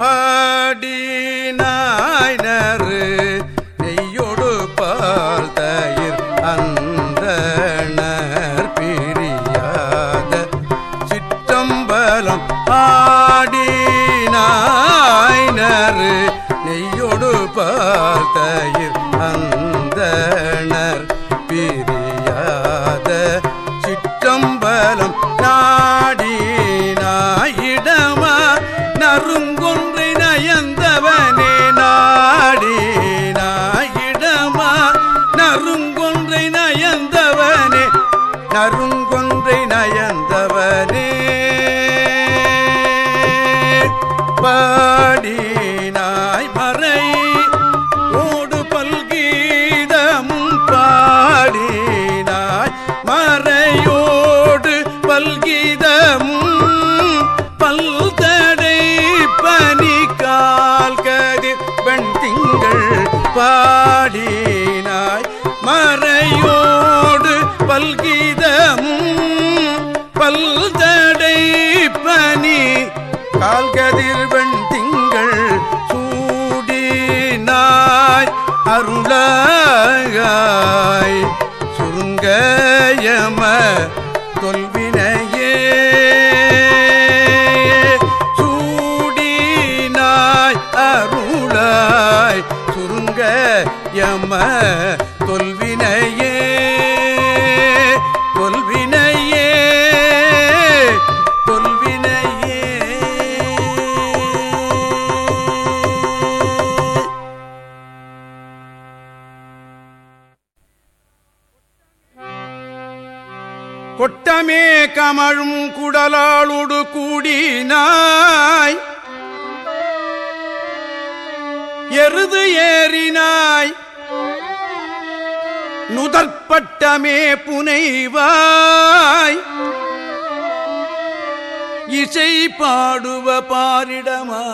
ஆடி பாடி போக யம தொல்வினையே தொல்வினையே தொல்வினையே. கொட்டமே கமழும் குடலாளோடு கூடினாய் எருது ஏறினாய். நுதற்பட்டமே புனைவாய். இசை பாடுவ பாரிடமா.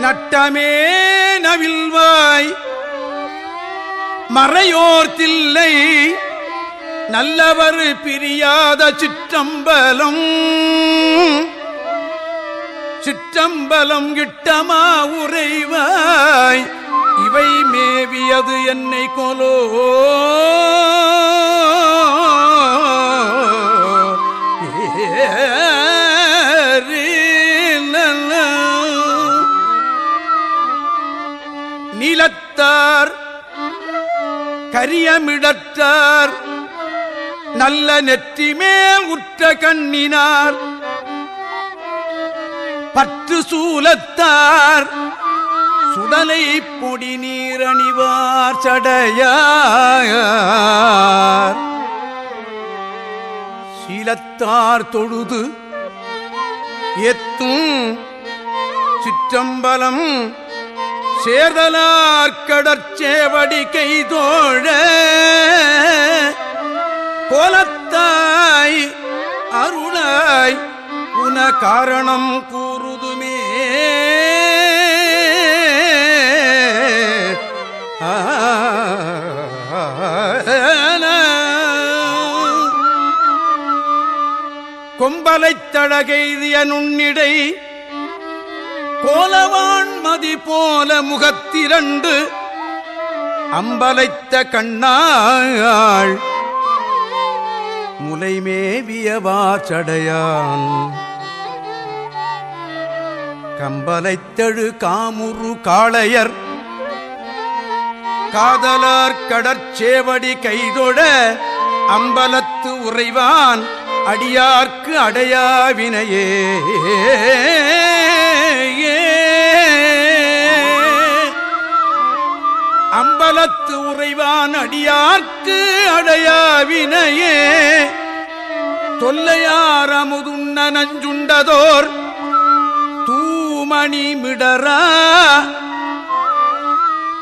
நட்டமே நவில்வாய் மறையோர்த்தில்லை. நல்லவர் பிரியாத சிற்றம்பலம். சிற்றம்பலம் கிட்டமா உறைவாய். இவை மேவியது என்னை கொலோ. நீலத்தார் கரியமிடற்றார். நல்ல நெற்றி மேல் உற்ற கண்ணினார். பற்று சூலத்தார். சுடலை பொடி நீரணிவார் சடையார். சீலத்தார் தொழுது எத்தும் சிற்றம்பலம் சேர்தலார் கடற்சேவடி கைதோழ கோலத்தாய் அருளாய் உன காரணம் கூறுதுமே கொம்பலைத் தழகெய்திய நுண்ணிடை கோலவான்மதி போல முகத்திரண்டு அம்பலைத்த கண்ணாள். முலைமேவியவா சடையான் கம்பலைத்தழு காமுரு காளையர். காதலார் கடற்சேவடி கைதொட அம்பலத்து உறைவான். அடியார்க்கு அடையாவினையே. அம்பலத்து அடியார்க்கு அடையாவினையே தொல்லையார் அமுதுண்ண நஞ்சுண்டதோர் தூமணி மிடரா.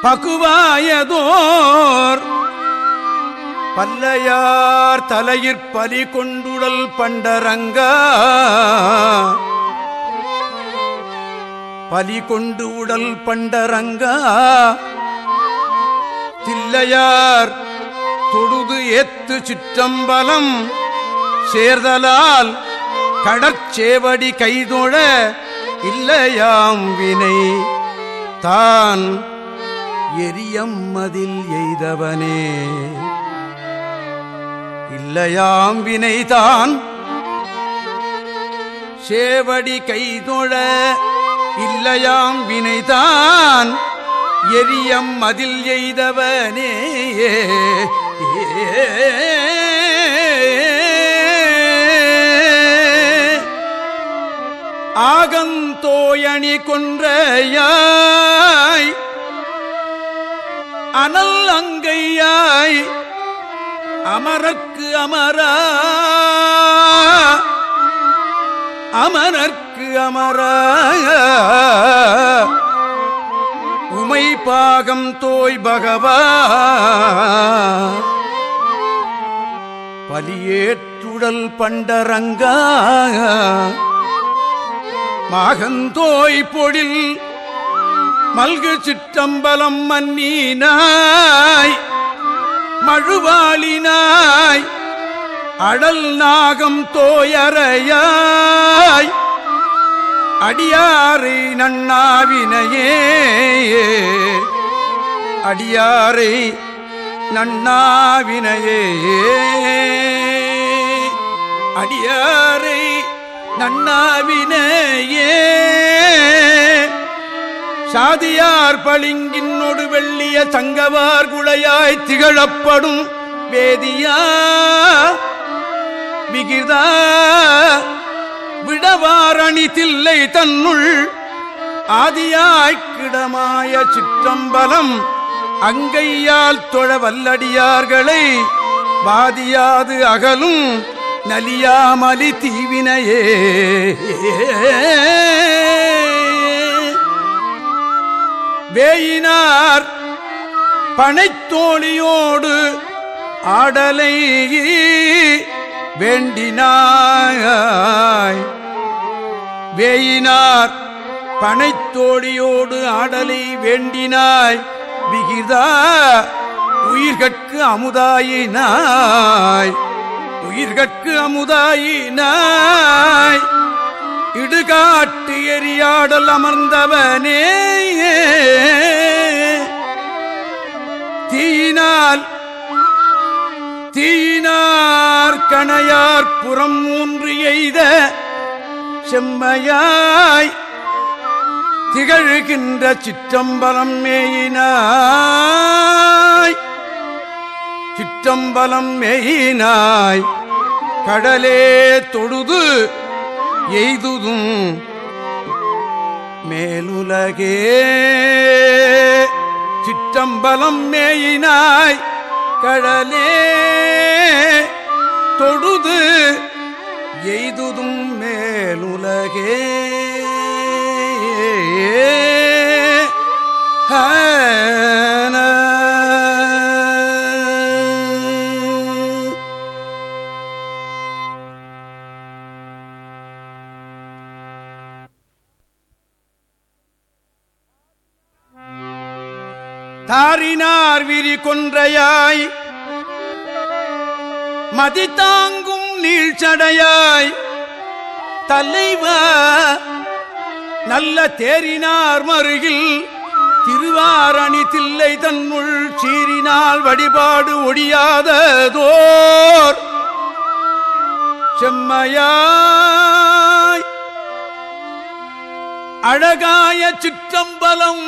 பகுவாயதோர் பல்லையார் தலையிற் பலி கொண்டுடல் பண்டரங்கா. பலி கொண்டு உடல் பண்டரங்கா. தில்லையார் தொழுது ஏத்து சிற்றம்பலம் சேர்தலால் கடற்சேவடி கைதொழ இல்லையாம் வினை. தான் எரியம்மதில் எய்தவனே. இல்லையாம் வினைதான் சேவடி கைதொழ இல்லையாம் வினைதான் எரியம் மதில் எய்தவனே. ஆகந்தோயணி கொன்றையாய். அனல் அங்கையாய். அமரக்கு அமரா. அமரர்க்கு அமரா. உமை பாகம் தோய் பகவா. பலியேற்றுடல் பண்டரங்கா. மாகந்தோய் பொழில் மல்கு சிற்றம்பலம் மன்னீனாய். மழுவாளினாய். அடல் நாகம் தோயறையாய். அடியாரை நன்னாவினையே. அடியாரை நன்னாவினையே. அடியாரை நன்னாவினையே. சாதியார் பளிங்கின்னொடு வெள்ளிய தங்கவார் குளையாய் திகழப்படும் வேதியா. விகிதா விடவாரணி தில்லை தன்னுள். ஆதியாய்க்கிடமாய சிற்றம்பலம் அங்கையால் தொழ வல்லடியார்களை பாதியாது அகலும் நலியாமலி தீவினையே. வேயினார் பனைத்தோழியோடு ஆடலை வேண்டினாய். வேயினார். பனைத்தோழியோடு ஆடலை வேண்டினாய். விகிதா உயிர்கட்கு அமுதாயினாய். உயிர்கட்கு அமுதாயினாய். இடுகாட்டு எரியாடல் அமர்ந்தவனே. தீயினால் தீயினார் கணையார் புறம் மூன்று எய்த செம்மையாய் திகழ்கின்ற சிற்றம்பலம் மேயினாய். சிற்றம்பலம் மேயினாய். கடலே தொழுது எய்துதும் மேலுலகே. சிற்றம்பலம் மேயினாய். கடலே தொழுது எய்துதும் மேலுலகே. தாரினார் விரி கொன்றையாய். மதித்தாங்க நீழ்ச்சடையாய் தலைவா நல்ல தேரினார் மருகில் திருவாரணி தில்லை தன்னுள் சீரினால் வழிபாடு ஒடியாததோர். செம்மையாய் அழகாய சிற்றம்பலம்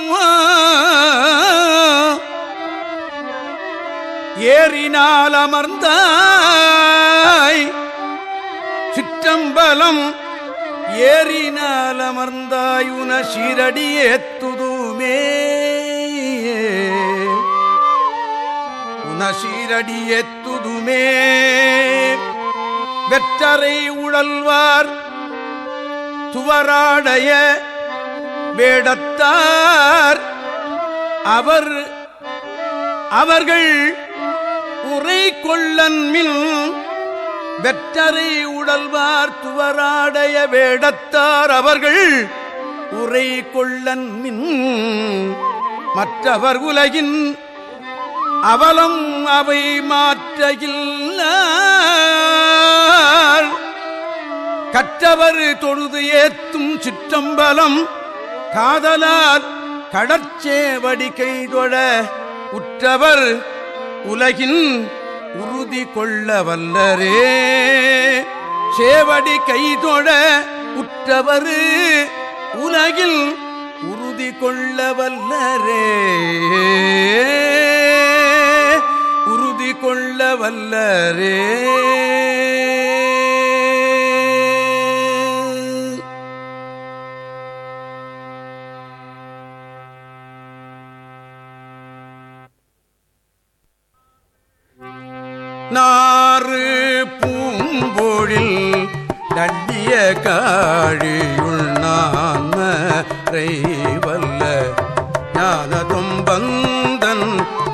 ஏறினால் அமர்ந்தாய். சிற்றம்பலம் ஏறினால் அமர்ந்தாயுன உன சீரடி உன சீரடி ஏத்துதுமே. வெற்றரை உழல்வார் துவராடைய வேடத்தார். அவர் அவர்கள் உரை கொள்ளன்மில் வெற்றரை உடல்வார் துவராடைய வேடத்தார் அவர்கள் உரை கொள்ளன் மின் மற்றவர் உலகின் அவலம் அவை மாற்றையில் கற்றவர் தொழுது ஏத்தும் சிற்றம்பலம் காதலார் கடற்சேவடி கைதொழ உற்றவர் உலகின் உறுதி கொள்ள வல்லரே. சேவடி கைதொட உற்றவர் உலகில் உறுதி கொள்ள வல்லரே. உறுதி கொள்ள வல்லரே. நான்மறை வல்ல ஞானதும் பந்தன்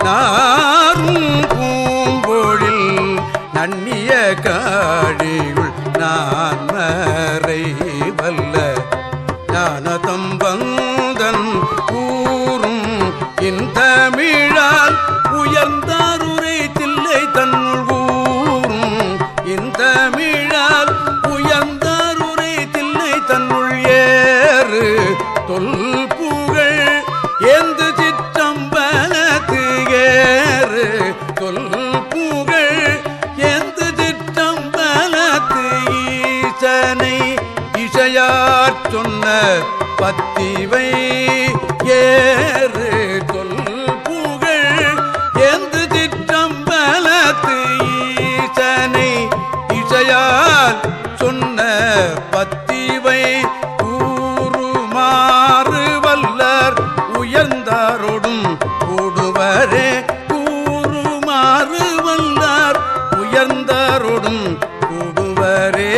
நாரும் பூம்பொழில் நன்னிய காழியுள் நான்மறை வல்ல ஞானதம் பந்தன் கூறும் இந்த இவை ஏறு கொல் புகழ். எந்த திட்டம்பலத்து ஈசனை இசையால் சொன்ன பத்திவை கூறுமாறு வல்லர் உயர்ந்தாரோடும் கூடுவரே கூறுமாறு வல்லார் உயர்ந்தாரோடும் கூடுவரே